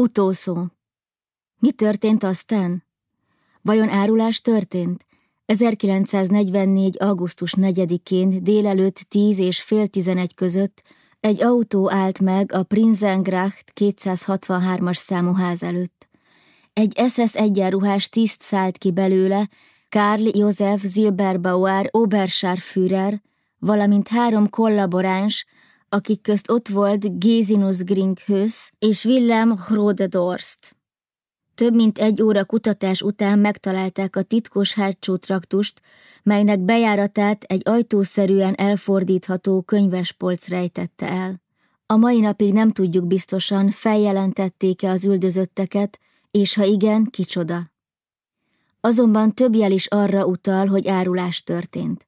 Utószó. Mi történt aztán? Vajon árulás történt? 1944. augusztus 4-én délelőtt 10 és fél 11 között egy autó állt meg a Prinzengracht 263-as számú ház előtt. Egy SS egyenruhás tiszt szállt ki belőle, Karl Josef Zilberbauer Oberscharführer, valamint három kollaboráns, akik közt ott volt Gézinus Gringhös és Willem Hrodedorst. Több mint egy óra kutatás után megtalálták a titkos hátsó traktust, melynek bejáratát egy ajtószerűen elfordítható könyvespolc rejtette el. A mai napig nem tudjuk biztosan, feljelentették-e az üldözötteket, és ha igen, kicsoda. Azonban több jel is arra utal, hogy árulás történt.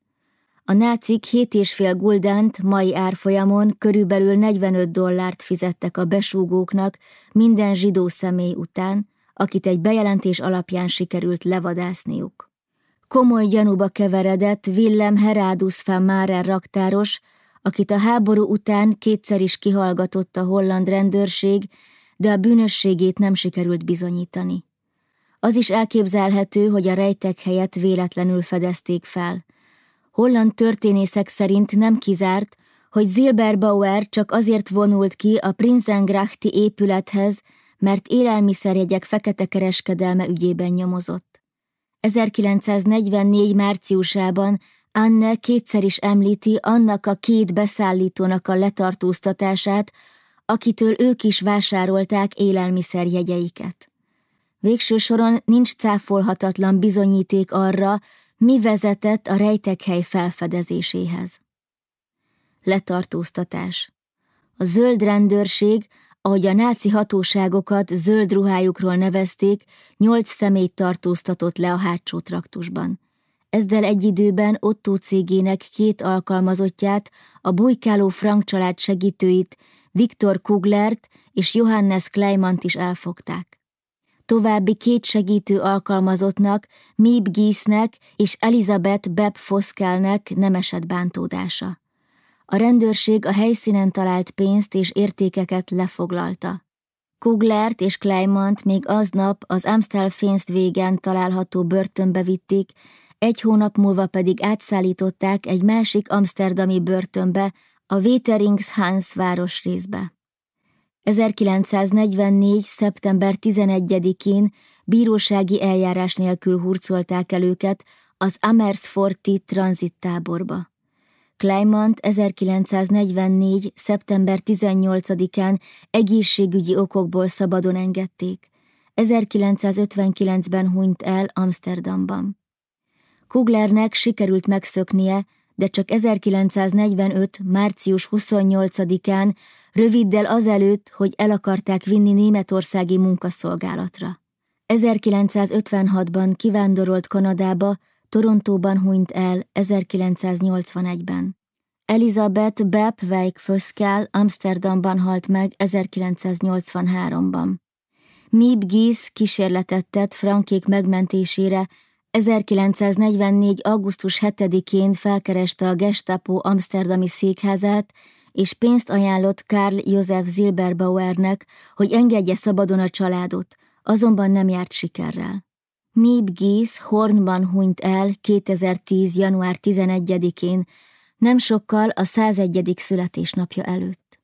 A nácik hét és fél guldent mai árfolyamon körülbelül 45 dollárt fizettek a besúgóknak minden zsidó személy után, akit egy bejelentés alapján sikerült levadászniuk. Komoly gyanúba keveredett Willem Herádus van Márer raktáros, akit a háború után kétszer is kihallgatott a holland rendőrség, de a bűnösségét nem sikerült bizonyítani. Az is elképzelhető, hogy a rejtek helyet véletlenül fedezték fel. Holland történészek szerint nem kizárt, hogy Zilberbauer csak azért vonult ki a Prinzengrachti épülethez, mert élelmiszerjegyek fekete kereskedelme ügyében nyomozott. 1944. márciusában Anne kétszer is említi annak a két beszállítónak a letartóztatását, akitől ők is vásárolták élelmiszerjegyeiket. Végső soron nincs cáfolhatatlan bizonyíték arra, mi vezetett a rejtekhely felfedezéséhez. Letartóztatás. A zöld rendőrség ahogy a náci hatóságokat zöld ruhájukról nevezték, nyolc személyt tartóztatott le a hátsó traktusban. Ezzel egy időben Otto cégének két alkalmazottját, a bujkáló Frank család segítőit, Viktor Kuglert és Johannes Kleimant is elfogták. További két segítő alkalmazottnak, Mib Giesnek és Elizabeth Beb Foskelnek nem esett bántódása. A rendőrség a helyszínen talált pénzt és értékeket lefoglalta. Kuglert és Kleimant még aznap az Amstel Fénzt végen található börtönbe vitték, egy hónap múlva pedig átszállították egy másik amsterdami börtönbe, a Weterings városrészbe. 1944. szeptember 11-én bírósági eljárás nélkül hurcolták el őket az Amersforti tranzittáborba. Kleimant 1944. szeptember 18-án egészségügyi okokból szabadon engedték. 1959-ben hunyt el Amsterdamban. Kuglernek sikerült megszöknie, de csak 1945. március 28-án, röviddel azelőtt, hogy el akarták vinni németországi munkaszolgálatra. 1956-ban kivándorolt Kanadába, Torontóban hunyt el 1981-ben. Elizabeth Beb Weik Föszkel Amsterdamban halt meg 1983-ban. Mib Gies kísérletet tett Frankék megmentésére 1944. augusztus 7-én felkereste a Gestapo Amsterdami székházát, és pénzt ajánlott Karl Josef Zilberbauernek, hogy engedje szabadon a családot, azonban nem járt sikerrel. Mib Gies Hornban hunyt el 2010. január 11-én, nem sokkal a 101. születésnapja előtt.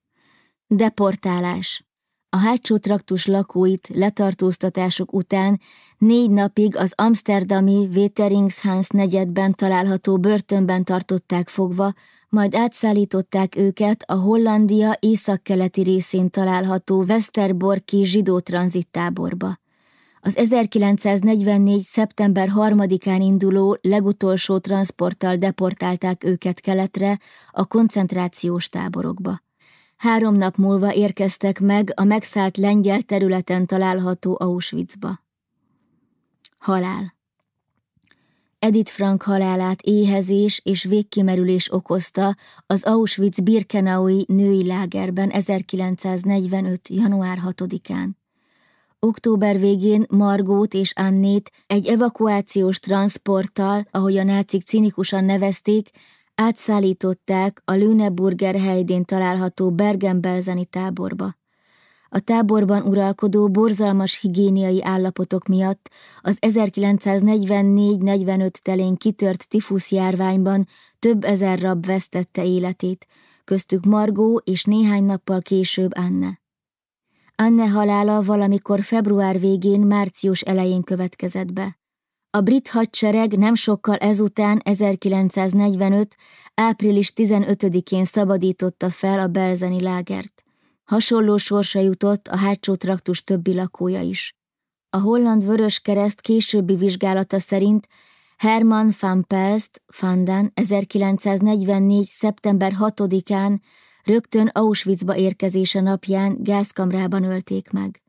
Deportálás. A hátsó traktus lakóit letartóztatások után négy napig az amsterdami Weteringshans negyedben található börtönben tartották fogva, majd átszállították őket a Hollandia északkeleti részén található Westerborki zsidó tranzittáborba. Az 1944. szeptember 3-án induló legutolsó transporttal deportálták őket keletre, a koncentrációs táborokba. Három nap múlva érkeztek meg a megszállt lengyel területen található Auschwitzba. Halál Edith Frank halálát éhezés és végkimerülés okozta az Auschwitz-Birkenaui női lágerben 1945. január 6-án. Október végén Margót és Annét egy evakuációs transporttal, ahogy a nácik cinikusan nevezték, átszállították a Lüneburger helydén található Bergen-Belzeni táborba. A táborban uralkodó borzalmas higiéniai állapotok miatt az 1944-45 telén kitört tifusz járványban több ezer rab vesztette életét, köztük Margó és néhány nappal később Anne. Anne halála valamikor február végén, március elején következett be. A brit hadsereg nem sokkal ezután 1945. április 15-én szabadította fel a belzeni lágert. Hasonló sorsa jutott a hátsó traktus többi lakója is. A holland vörös kereszt későbbi vizsgálata szerint Herman van Pelst, Fandan 1944. szeptember 6-án rögtön Auschwitzba érkezése napján gázkamrában ölték meg.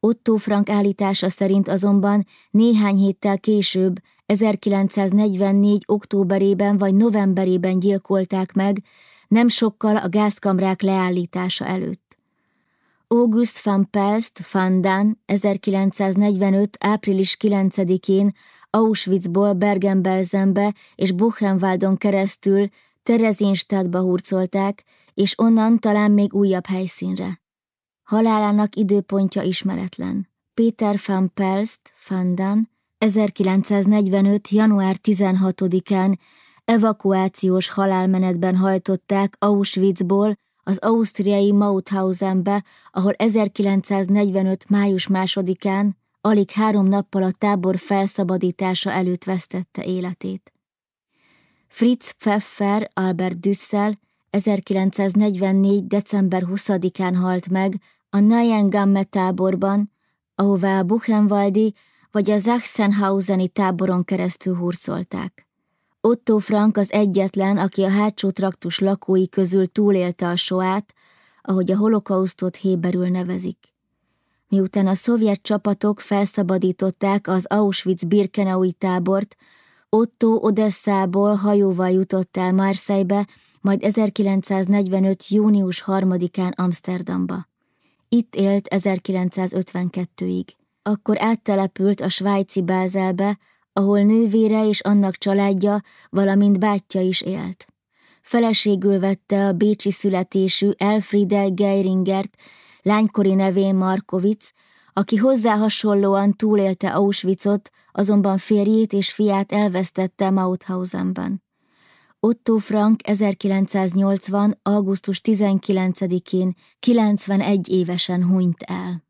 Otto Frank állítása szerint azonban néhány héttel később, 1944. októberében vagy novemberében gyilkolták meg, nem sokkal a gázkamrák leállítása előtt. August van Pelst van Dan 1945. április 9-én Auschwitzból Bergen-Belsenbe és Buchenwaldon keresztül Terezinstadtba hurcolták, és onnan talán még újabb helyszínre. Halálának időpontja ismeretlen. Péter van Pelst, van Dan, 1945. január 16-án evakuációs halálmenetben hajtották Auschwitzból az ausztriai Mauthausenbe, ahol 1945. május másodikán, alig három nappal a tábor felszabadítása előtt vesztette életét. Fritz Pfeffer Albert Düssel 1944. december 20-án halt meg a Neuengamme táborban, ahová a Buchenwaldi vagy a Sachsenhauseni táboron keresztül hurcolták. Otto Frank az egyetlen, aki a hátsó traktus lakói közül túlélte a soát, ahogy a holokausztot héberül nevezik. Miután a szovjet csapatok felszabadították az Auschwitz-Birkenaui tábort, Otto Odesszából hajóval jutott el Marseille-be, majd 1945. június 3-án Amsterdamba. Itt élt 1952-ig. Akkor áttelepült a svájci Bázelbe, ahol nővére és annak családja, valamint bátyja is élt. Feleségül vette a bécsi születésű Elfriede Geiringert, lánykori nevén Markovic, aki hozzá hasonlóan túlélte Auschwitzot, azonban férjét és fiát elvesztette Mauthausenben. Otto Frank 1980. augusztus 19-én 91 évesen hunyt el.